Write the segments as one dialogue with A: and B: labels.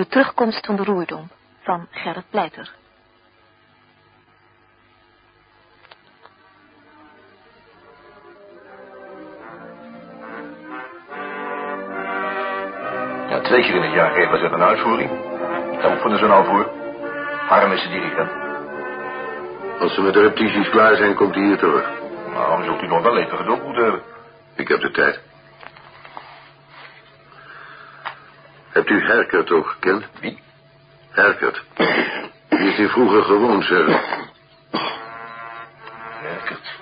A: De terugkomst van de roerdom van Gerrit Pleiter.
B: Ja, twee keer in het jaar geven ze een uitvoering. Daar oefenen ze nou voor. Harm is de dirigent.
C: Als ze met de repetities klaar zijn, komt hij hier terug.
B: Nou, dan zult u nog wel even geduld moeten hebben.
C: Ik heb de tijd. Hebt u Herkert ook gekend?
B: Wie?
C: Herkert. Die is hier vroeger gewoond, zeg.
B: Herkert.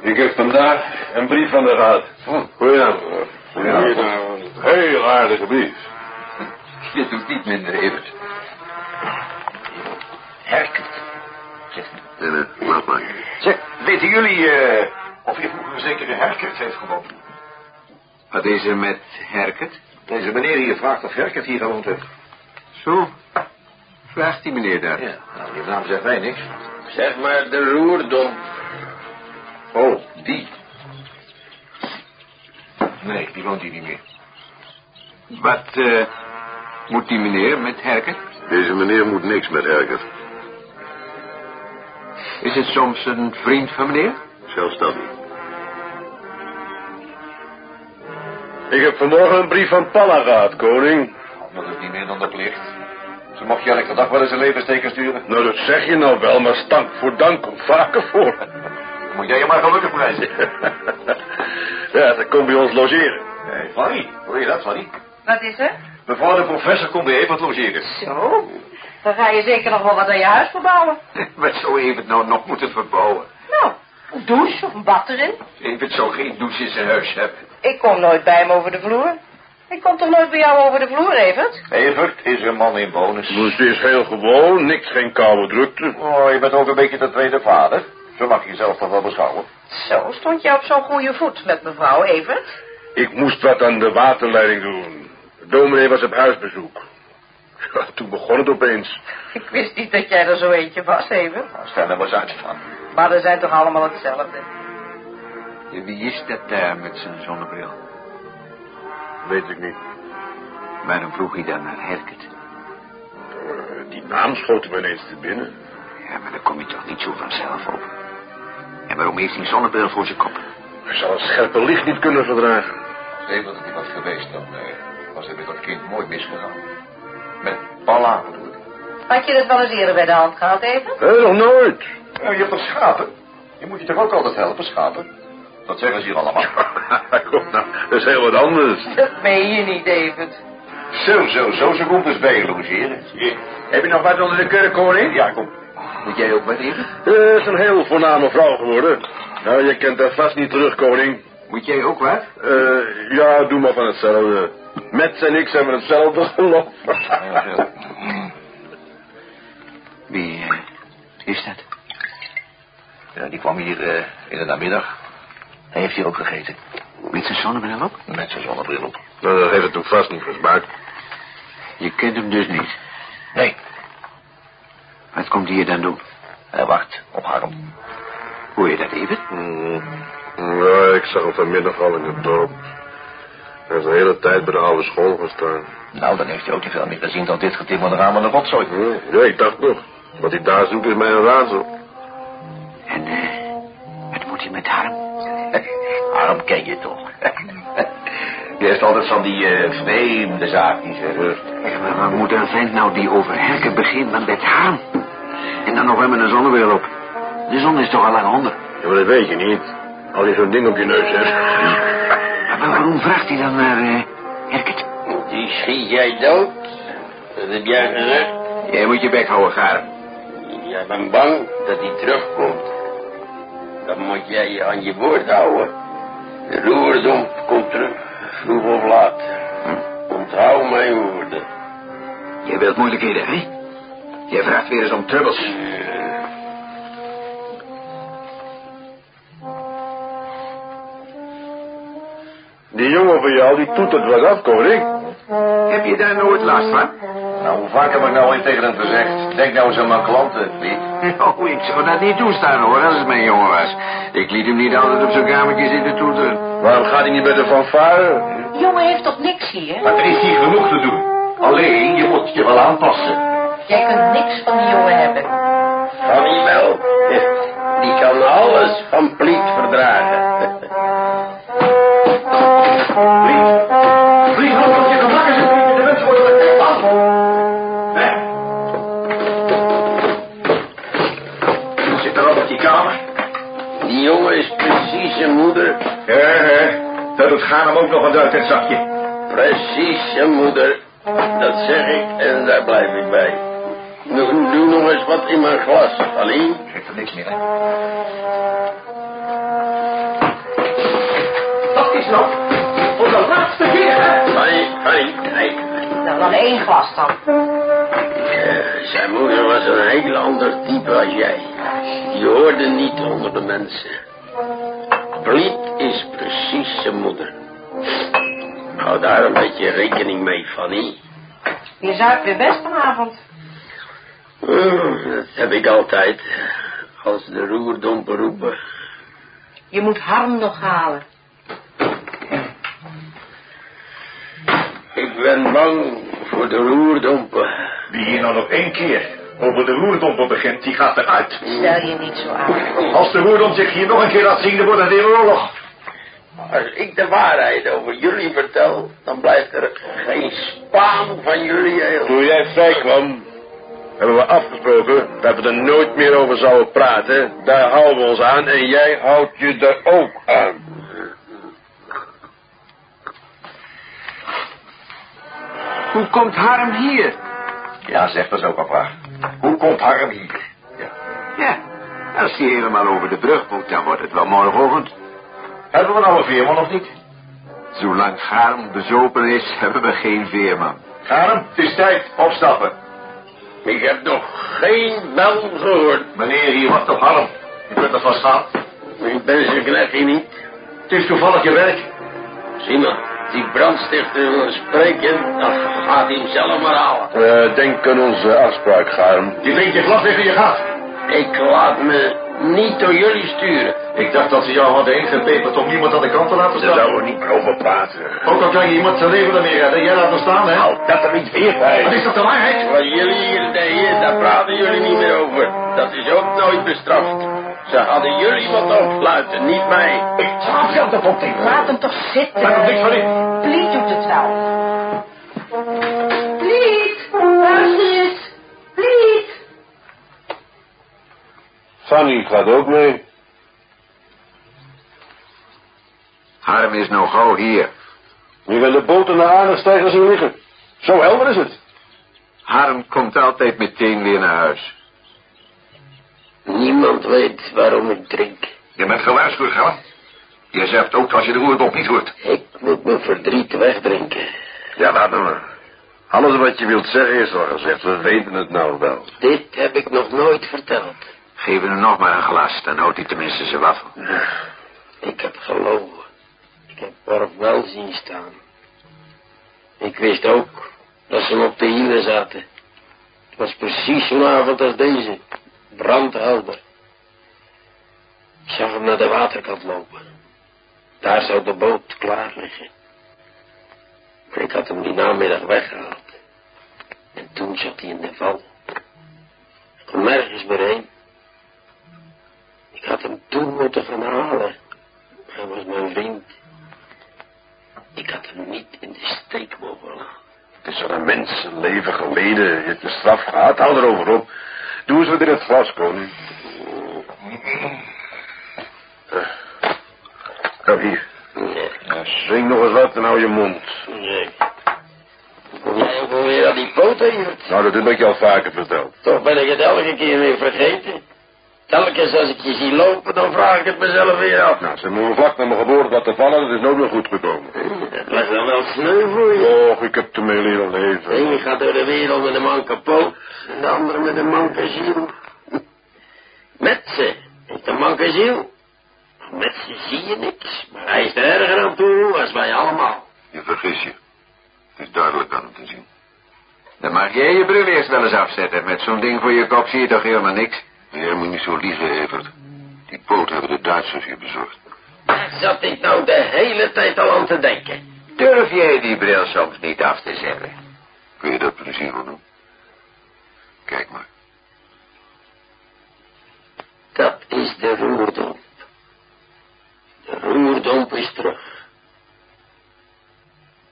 D: Ik heb vandaag een brief van de raad.
B: Hm.
D: Goedenavond.
B: Goedenavond.
D: Heel aardige brief.
B: Je doet niet minder, Evert. Herkert.
C: Nee, nee, laat maar.
B: Zeg, weten jullie eh, of hier vroeger een zekere Herkert heeft gewoond?
E: Wat is er met Herkert?
B: Deze meneer hier vraagt of Herkert hier gewoond heeft.
E: Zo. Vraagt die meneer daar.
B: Ja, nou, die naam zegt mij niks.
D: Zeg maar de roerdom.
B: Oh, die. Nee, die woont hier niet meer.
E: Wat eh, moet die meneer met Herkert?
C: Deze meneer moet niks met Herkert.
E: Is het soms een vriend van meneer?
C: Zelfs dat niet.
D: Ik heb vanmorgen een brief van Palla gehad, koning.
B: Dat is niet meer dan de plicht. Ze mocht je elke dag wel eens een levensteken sturen.
D: Nou, dat zeg je nou wel, maar stank voor dank komt vaker voor.
B: Moet jij je maar gelukkig prijzen.
D: ja, ze komt bij ons logeren.
B: Nee, Fanny, hoor je dat, Fanny?
F: Wat is er?
B: Mevrouw de professor komt bij Evert logeren.
F: Zo. Dan ga je zeker nog wel wat aan je huis verbouwen.
E: Wat zou Evert nou nog moeten verbouwen?
F: Een douche of een bad erin.
E: Evert zou geen douche in zijn huis hebben.
F: Ik kom nooit bij hem over de vloer. Ik kom toch nooit bij jou over de vloer, Evert?
B: Evert is een man in bonus.
D: Dus het is heel gewoon, niks, geen koude drukte.
B: Oh, je bent ook een beetje de tweede vader. Zo mag je jezelf toch wel beschouwen.
F: Zo, stond je op zo'n goede voet met mevrouw Evert?
D: Ik moest wat aan de waterleiding doen. De dominee was op huisbezoek. Ja, toen begon het opeens.
F: Ik wist niet dat jij er zo eentje was, Evert.
B: Nou, stel er maar eens uit van.
F: Maar er zijn toch allemaal hetzelfde.
E: En wie is dat daar met zijn zonnebril?
D: Weet ik niet.
E: Waarom vroeg hij dan naar Herkert?
D: Eh, Die naam schoot me ineens te binnen.
E: Ja, maar daar kom je toch niet zo vanzelf op. En waarom heeft hij een zonnebril voor zijn kop?
D: Hij zal het scherpe licht niet kunnen verdragen.
B: Als Evert het niet was geweest, dan eh, was er met dat kind mooi misgegaan. Met bedoel ik.
F: Had je dat wel eens eerder bij de hand gehad, Evert?
D: Hé, nog nooit.
B: Nou, je hebt toch schapen? Je moet je toch ook altijd helpen, schapen? Dat zeggen ze hier allemaal.
D: Kom nou, dat is heel wat anders.
F: Dat meen je niet, Evert.
B: Zo, zo, zo, ze komt dus bij je logeren.
E: Heb je nog wat onder de kurk, koning?
B: Ja, kom.
E: Moet jij ook wat even?
D: Eh, is een heel voorname vrouw geworden. Nou, je kent haar vast niet terug, koning.
E: Moet jij ook wat?
D: Eh, ja, doe maar van hetzelfde. Mets en ik hebben hetzelfde geloof.
E: Wie eh, is dat?
B: Ja, die kwam hier eh, in de namiddag. Hij heeft hier ook gegeten.
E: Met zijn zonnebril op?
B: Met zijn zonnebril op.
D: Nou, dat heeft het toen vast niet gesmaakt.
E: Je kent hem dus niet.
B: Nee,
E: Wat komt hij hier dan doen?
B: hij wacht op Harm.
E: Hoor je dat even?
D: Hmm. Ja, ik zag hem vanmiddag al in het dorp. Hij heeft de hele tijd bij de oude school gestaan.
B: Nou, dan heeft hij ook niet veel meer gezien dan dit getimmerde raam aan de rotzooi.
D: Ja, ik dacht nog. Wat hij daar zoekt is mij een raadsel.
E: En eh, wat moet hij met Harm?
B: Harm ken je toch? Die heeft altijd van die eh, vreemde zaakjes.
E: Ja, maar wat moet een vent nou die over Herken begint dan met Harm? En dan nog wel met een zonnebril op. De zon is toch al lang onder.
D: Ja, maar dat weet je niet. Als je zo'n ding op je neus hebt.
E: Maar waarom vraagt hij dan naar uh, Herkert?
G: Die schiet jij dood? Dat heb jij gezegd?
E: Jij moet je bek houden, Garm.
G: Jij bent bang dat hij terugkomt. Dan moet jij je aan je woord houden. De roerdomp komt terug, vroeg of laat. Onthoud mijn woorden.
E: Jij wilt moeilijkheden, hè? Jij vraagt weer eens om trubbels.
D: Die jongen van jou, die toet het wat af, koning.
E: Heb je daar nooit last van?
B: Nou, hoe vaak heb ik nou eens tegen hem gezegd? Denk nou eens aan mijn klanten, Piet.
E: Oh, ik zou dat niet toestaan, hoor, als het mijn jongen was. Ik liet hem niet altijd op zijn kamertje zitten toeteren.
D: Waarom gaat hij niet bij de fanfare?
F: Jongen heeft toch niks hier?
B: Maar er is hier genoeg te doen. Alleen, je moet je wel aanpassen.
F: Jij kunt niks van die jongen hebben.
G: Fanny wel. Die kan alles van Pliet verdragen.
B: Vlieg. Vlieg op dat je gemak is. De mensen worden af. Weg. Zit er op op die kamer?
G: Die jongen is precies zijn moeder.
B: Ja. Dat doet Ganem ook nog een uit het zakje.
G: Precies zijn moeder. Dat zeg ik en daar blijf ik bij. Doe nog eens wat in mijn glas, Fanny.
B: Geeft er niks meer, hè? Dat is nog
F: Nou, dan één glas dan.
G: Zijn moeder was een heel ander type als jij. Die hoorde niet onder de mensen. Bliet is precies zijn moeder. Hou daar een beetje rekening mee, Fanny.
F: Je zuipt weer best vanavond.
G: Oh, dat heb ik altijd. Als de roerdompen roepen.
F: Je moet Harm nog halen.
G: Ik ben bang voor de roerdompen.
B: Wie hier nou nog één keer over de roerdompen begint, die gaat eruit.
F: Stel je niet zo aan.
B: Als de roerdom zich hier nog een keer laat zien, dan wordt het weer oorlog.
G: Als ik de waarheid over jullie vertel, dan blijft er geen spaan van jullie heel.
D: Toen jij vrij kwam, hebben we afgesproken dat we er nooit meer over zouden praten. Daar houden we ons aan en jij houdt je er ook aan.
E: Hoe komt Harm hier?
B: Ja, zeg dat zo, papa. Hoe komt Harm hier? Ja.
E: Ja, als hij helemaal over de brug moet, dan wordt het wel morgenochtend.
B: Hebben we nou een veerman of niet?
E: Zolang Harm bezopen is, hebben we geen veerman.
B: Harm, het is tijd. Opstappen.
G: Ik heb nog geen bel gehoord.
B: Meneer, hier wacht op Harm. Je kunt er vast gaan.
G: Ik ben zijn knechtje niet.
B: Het is toevallig je werk.
G: Zie maar, die brandstichter wil spreken, dan gaat hij hem zelf maar halen.
D: Eh, denk aan onze afspraak, Garm.
B: Die drinkt je glas weg en je gaat.
G: Ik laat me niet door jullie sturen.
B: Ik dacht dat ze jou hadden ingepeperd om niemand aan de kant te laten
D: Daar
B: staan.
D: zouden we niet meer over praten.
B: Ook al kan je iemand zijn leven ermee redden, jij laat hem staan, hè?
D: Nou, dat er niet weer
B: Wat
D: bij.
B: is dat de waarheid?
G: Wat jullie hier deden, daar praten jullie niet meer over. Dat is ook nooit bestraft. Ze hadden jullie wat opsluiten, niet mij.
B: Ik trap je op de pot tegen.
F: Laat hem toch zitten.
B: Laat hem niks van in.
F: Pliet doet het wel. Pliet, luister eens. Pliet.
D: Fanny gaat ook mee.
E: Harm is nou gauw hier.
D: Je wil de boot naar Arnhem stijgen zien liggen. Zo helder is het.
E: Harm komt altijd meteen weer naar huis.
G: Niemand weet waarom ik drink.
B: Je bent gewaarschuwd, Harm. Je zegt ook als je de roerdop niet hoort.
G: Ik moet mijn verdriet wegdrinken.
D: Ja, laat maar. Alles wat je wilt zeggen is al gezegd. We weten het nou wel.
G: Dit heb ik nog nooit verteld.
E: Geef hem nog maar een glas, dan houdt hij tenminste zijn waffel.
G: Ik heb gelogen. Ik heb Orp wel zien staan. Ik wist ook dat ze hem op de hielen zaten. Het was precies zo'n avond als deze. Brandhelder. Ik zag hem naar de waterkant lopen. Daar zou de boot klaar liggen. Ik had hem die namiddag weggehaald. En toen zat hij in de val. Ik kon nergens meer heen. Ik had hem toen moeten gaan halen. Hij was mijn vriend. Ik had hem niet in de steek mogen laten.
D: Het is al een mensenleven geleden. Je hebt je straf gehad. Hou erover op. Doe eens wat in het glas, koning. Kom hier. Ja, nog eens wat en hou je mond.
G: nee. Kom jij ook alweer aan die poot, Evert?
D: Nou, dat heb ik je al vaker verteld.
G: Toch ben ik het elke keer weer vergeten. Telkens als ik je zie lopen, dan vraag ik het mezelf weer af.
D: Nou, ze me vlak naar mijn geboorte laten vallen. Dat is nooit meer goed gekomen.
G: Dat was dan wel sneu voor je.
D: Och, ik heb ermee leren
G: De
D: leven.
G: ene gaat door de wereld met een man kapot, en de andere met een manke ziel. Met ze heeft een manke ziel. Met ze zie je niks, maar hij is er erger aan toe als wij allemaal.
C: Je vergis je. Het is duidelijk aan hem te zien.
E: Dan mag jij je bril eerst wel eens afzetten. Met zo'n ding voor je kop zie je toch helemaal niks?
C: Jij moet niet zo liegen, Evert. Die poot hebben de Duitsers je bezorgd.
G: Daar zat ik nou de hele tijd al aan te denken.
B: Durf jij die bril soms niet af te zetten?
C: Kun je dat plezier doen? Kijk maar.
G: Dat is de roerdomp. De roerdomp is terug.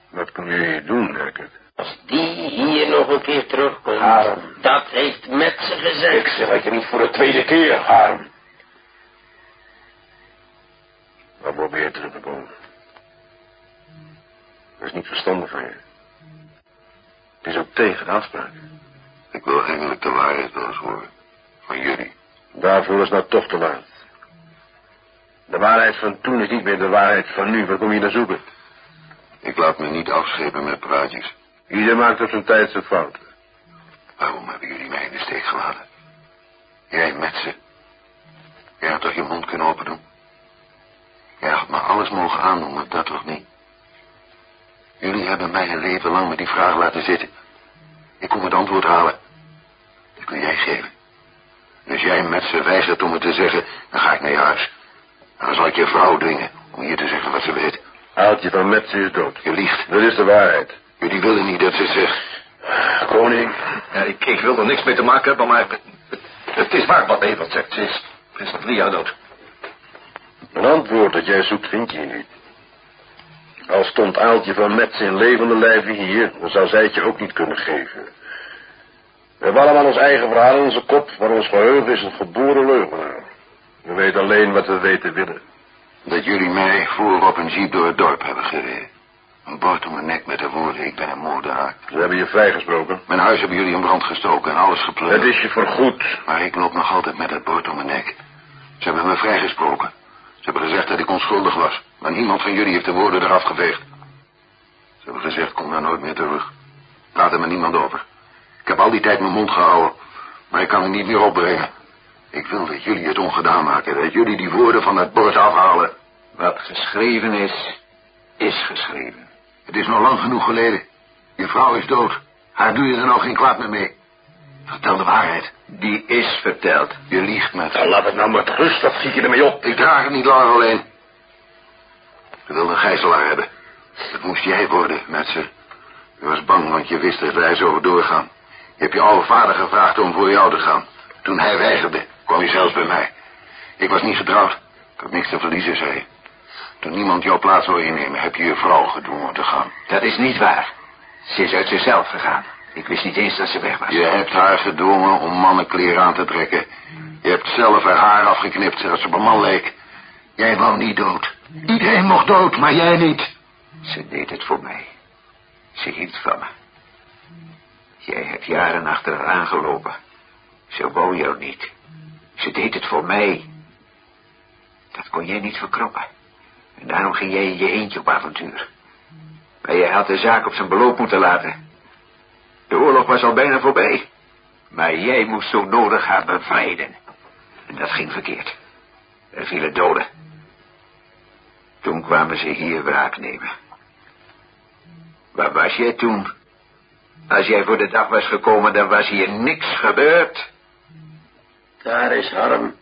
D: Wat kun je hier doen, Herkert?
G: Als die hier nog een keer terugkomt,
B: Harm.
G: dat heeft met ze gezegd.
B: Ik zeg het je niet voor de tweede keer, Harm.
D: Waar probeer je terug te komen? Dat is niet verstandig van je. Het is ook tegen de afspraak.
C: Ik wil eindelijk de waarheid wel eens horen. Van jullie.
D: Daarvoor is nou toch te laat. De waarheid van toen is niet meer de waarheid van nu. Waar kom je naar zoeken?
C: Ik laat me niet afschepen met praatjes.
D: Ieder maakt op zijn tijd zijn fouten.
C: Waarom hebben jullie mij in de steek gelaten? Jij met ze. Jij had toch je mond kunnen open doen? Jij had me alles mogen aandoen, maar dat toch niet? Jullie hebben mij een leven lang met die vraag laten zitten. Ik kon het antwoord halen. Dat kun jij geven. En als jij met ze weigert om het te zeggen, dan ga ik naar je huis. En dan zal ik je vrouw dwingen om je te zeggen wat ze weet.
D: Aaltje van Metsen is dood.
C: Je liegt.
D: Dat is de waarheid.
C: Jullie willen niet dat ze het zegt.
D: Koning,
B: Ja, ik, ik wil er niks mee te maken hebben, maar het, het, is waar wat Evert zegt. Ze is, is nog drie jaar dood.
D: Een antwoord dat jij zoekt vind je hier niet. Al stond Aaltje van Metsen in levende lijven hier, dan zou zij het je ook niet kunnen geven. We hebben allemaal ons eigen verhaal in onze kop, maar ons geheugen is een geboren leugenaar. We weten alleen wat we weten willen.
C: Dat jullie mij voor op een jeep door het dorp hebben gereden. Een bord om mijn nek met de woorden, ik ben een moordenaar.
D: Ze hebben je vrijgesproken.
C: Mijn huis hebben jullie in brand gestoken en alles gepleurd.
D: Het is je vergoed.
C: Maar ik loop nog altijd met het bord om mijn nek. Ze hebben me vrijgesproken. Ze hebben gezegd dat ik onschuldig was. Maar niemand van jullie heeft de woorden eraf geveegd. Ze hebben gezegd, kom daar nooit meer terug. Praat er met niemand over. Ik heb al die tijd mijn mond gehouden. Maar ik kan het niet meer opbrengen. Ik wil dat jullie het ongedaan maken. Dat jullie die woorden van het bord afhalen.
E: Wat geschreven is, is geschreven.
C: Het is nog lang genoeg geleden. Je vrouw is dood. Haar doe je er nou geen kwaad meer mee. Vertel de waarheid.
E: Die is verteld.
C: Je liegt met.
D: Nou, laat het nou met rust, wat schiet je ermee op?
C: Ik draag het niet langer alleen. Je wilde een gijzelaar hebben. Dat moest jij worden, met ze. Je was bang, want je wist dat wij zo doorgaan. Je hebt je oude vader gevraagd om voor jou te gaan. Toen hij weigerde, kwam je zelfs bij mij. Ik was niet getrouwd. Ik had niks te verliezen, zei je. Toen niemand jouw plaats wil innemen, heb je je vrouw gedwongen te gaan.
E: Dat is niet waar. Ze is uit zichzelf gegaan. Ik wist niet eens dat ze weg was.
C: Je hebt haar gedwongen om mannenkleren aan te trekken. Je hebt zelf haar haar afgeknipt, zodat ze op een man leek. Jij wou niet dood. Iedereen mocht dood, maar jij niet.
E: Ze deed het voor mij. Ze hield van me. Jij hebt jaren achter haar aangelopen. Ze wou jou niet. Ze deed het voor mij. Dat kon jij niet verkroppen. En daarom ging jij in je eentje op avontuur. Maar jij had de zaak op zijn beloop moeten laten. De oorlog was al bijna voorbij. Maar jij moest zo nodig haar bevrijden. En dat ging verkeerd. Er vielen doden. Toen kwamen ze hier wraak nemen. Waar was jij toen? Als jij voor de dag was gekomen, dan was hier niks gebeurd.
G: Daar is Harm.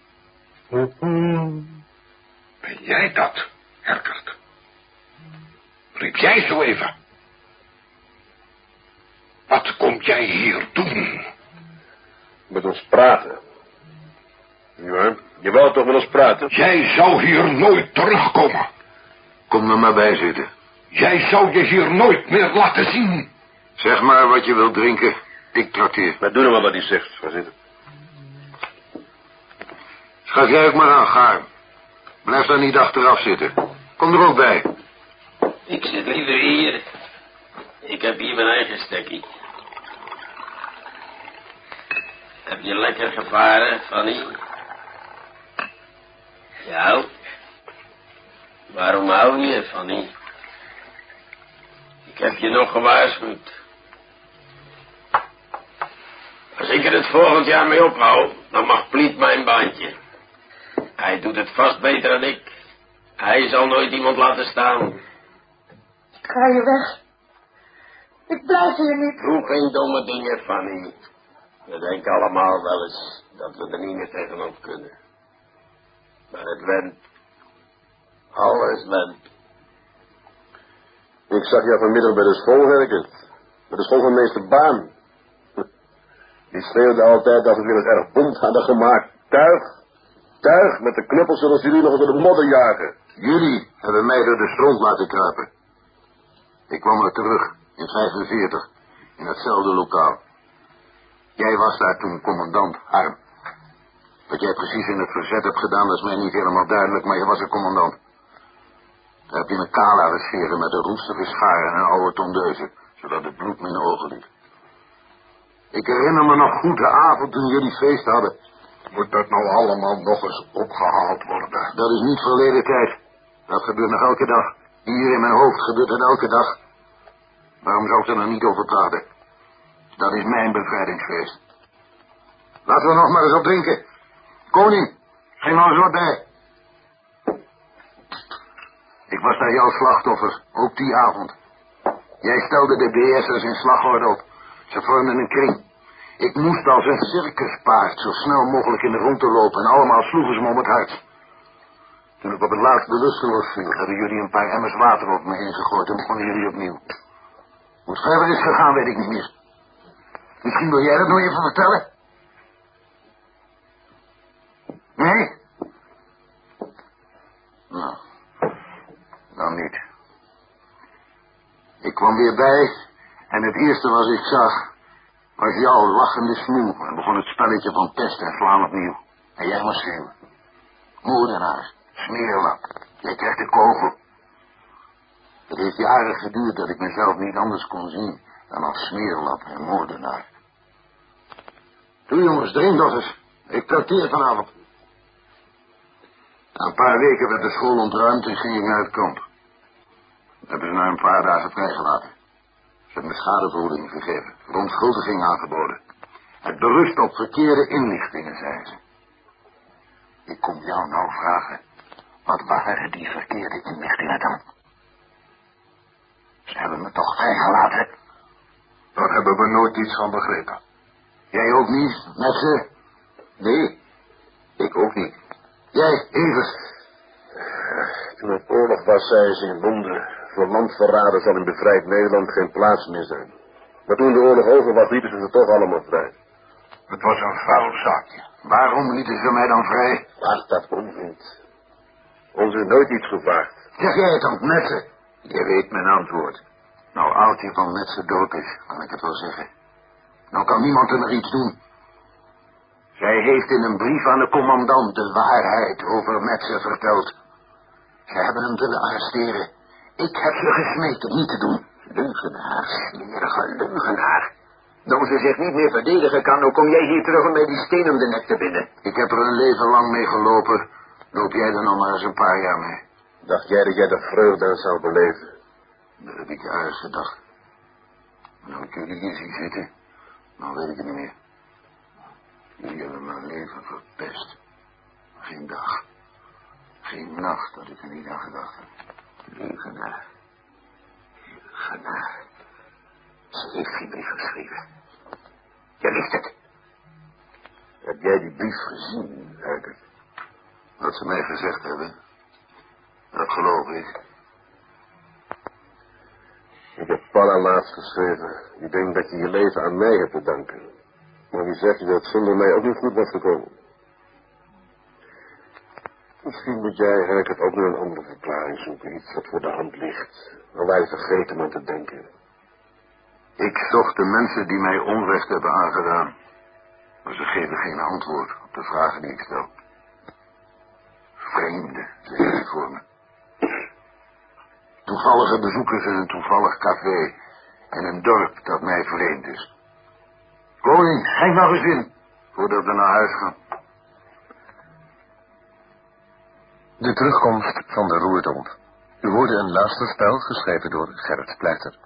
B: Ben jij dat, Herkert? Riep jij zo even? Wat kom jij hier doen?
D: Met ons praten. Ja, je wou toch met ons praten?
B: Jij zou hier nooit terugkomen.
C: Kom er maar bij zitten.
B: Jij zou je hier nooit meer laten zien.
C: Zeg maar wat je wilt drinken. Ik trakteer.
D: Maar doe nou maar wat hij zegt. Ga zitten.
C: Schaf jij ook maar aan, Gaar. Blijf daar niet achteraf zitten. Kom er ook bij.
G: Ik zit liever hier. Ik heb hier mijn eigen stekkie. Heb je lekker gevaren, Fanny? Ja. Waarom hou je, Fanny? Ik heb je nog gewaarschuwd. Als ik er het volgend jaar mee ophoud, dan mag Pliet mijn baantje. Hij doet het vast beter dan ik. Hij zal nooit iemand laten staan.
F: Ik ga je weg. Ik blijf hier niet.
G: Doe geen domme dingen, Fanny. We denken allemaal wel eens dat we er niet meer tegenop kunnen. Maar het went. Alles went.
D: Ik zag jou vanmiddag bij de school werken. Bij de school van meester Baan. Die schreeuwde altijd dat we weer eens erg bond hadden gemaakt. Tuig, tuig, met de knuppels zoals jullie nog door de modder jagen.
C: Jullie hebben mij door de stront laten kruipen. Ik kwam er terug in 45, in hetzelfde lokaal. Jij was daar toen commandant, Harm. Wat jij precies in het verzet hebt gedaan, dat is mij niet helemaal duidelijk, maar je was een commandant. Daar heb je me kaal laten scheren met een roestige schaar en een oude tondeuze, zodat het bloed de ogen liep. Ik herinner me nog goed de avond toen jullie feest hadden.
D: Moet dat nou allemaal nog eens opgehaald worden?
C: Dat is niet verleden tijd. Dat gebeurt nog elke dag. Hier in mijn hoofd gebeurt het elke dag. Waarom zou ik er nou niet over praten? Dat is mijn bevrijdingsfeest. Laten we nog maar eens op drinken. Koning, geen nou eens wat bij. Ik was daar jouw slachtoffer, ook die avond. Jij stelde de BS'ers in slagorde op. Ze vormden een kring. Ik moest als een circuspaard zo snel mogelijk in de rondte lopen en allemaal sloegen ze me om het hart. Toen ik op het laatst bewusteloos viel, hebben jullie een paar emmers water op me heen gegooid en begonnen jullie opnieuw. Hoe het verder is gegaan, weet ik niet meer. Misschien wil jij dat nog even vertellen? Nee? Nou, dan niet. Ik kwam weer bij en het eerste wat ik zag was jouw lachende smoel en begon het spelletje van pest en slaan opnieuw. En jij maar schreeuwen. Moordenaar, smeerlap, jij krijgt de kogel. Het heeft jaren geduurd dat ik mezelf niet anders kon zien dan als smeerlap en moordenaar. Toe jongens, drink nog eens. Ik trakteer vanavond. Na een paar weken werd de school ontruimd en ging ik naar het kamp. Dat hebben ze na een paar dagen vrijgelaten. Ze hebben me schadevergoeding gegeven, verontschuldiging aangeboden. Het berust op verkeerde inlichtingen, zei ze. Ik kom jou nou vragen, wat waren die verkeerde inlichtingen dan? Ze hebben me toch vrijgelaten?
D: Daar hebben we nooit iets van begrepen.
C: Jij ook niet, met ze? Nee, ik ook niet. Jij, Evers.
D: Toen het oorlog was, zei ze in Londen... voor landverraden zal in bevrijd Nederland geen plaats meer zijn. Maar toen de oorlog over was, lieten ze ze toch allemaal vrij.
C: Het was een vuil zaakje. Waarom lieten ze mij dan vrij?
D: Laat dat onvindt. Ons is nooit iets gevraagd.
C: Zeg jij het dan, Metze? Je weet mijn antwoord. Nou, Aaltje van Metze dood is, kan ik het wel zeggen. Nou kan niemand er nog iets doen. Zij heeft in een brief aan de commandant de waarheid over Metze verteld. Ze hebben hem willen arresteren. Ik heb ze gesmeten niet te doen. Leugenaar, smerige leugenaar. Nou ze zich niet meer verdedigen kan, dan kom jij hier terug om mij die steen om de nek te binden. Ik heb er een leven lang mee gelopen. Loop jij er nog maar eens een paar jaar mee.
D: Dacht jij dat jij de vreugde aan zou beleven?
C: Dat heb ik juist gedacht. Nou ik jullie hier zie zitten, dan weet ik het niet meer. Jullie hebben mijn leven verpest. Geen dag, geen nacht dat ik er niet aan gedacht heb. Leugenaar. Leugenaar. Ze heeft geen brief geschreven. Je ligt het.
D: Heb jij die brief gezien, Herbert?
C: Wat ze mij gezegd hebben. Dat geloof ik.
D: Ik heb Paula laatst geschreven. Die denkt dat je je leven aan mij hebt te danken. Maar die zegt dat het zonder mij ook niet goed was gekomen. Misschien moet jij, Herkert, ook naar een andere verklaring zoeken. Iets wat voor de hand ligt. Waar wij vergeten aan te denken.
C: Ik zocht de mensen die mij onrecht hebben aangedaan. Maar ze geven geen antwoord op de vragen die ik stel. Vreemden, zeggen ze voor me. Toevallige bezoekers in een toevallig café. In een dorp dat mij vreemd is. Koning, schenk nog eens in. Voordat we naar huis gaan.
H: De terugkomst van de roerdomp. U hoorde een luisterspel geschreven door Gerrit Pleiter.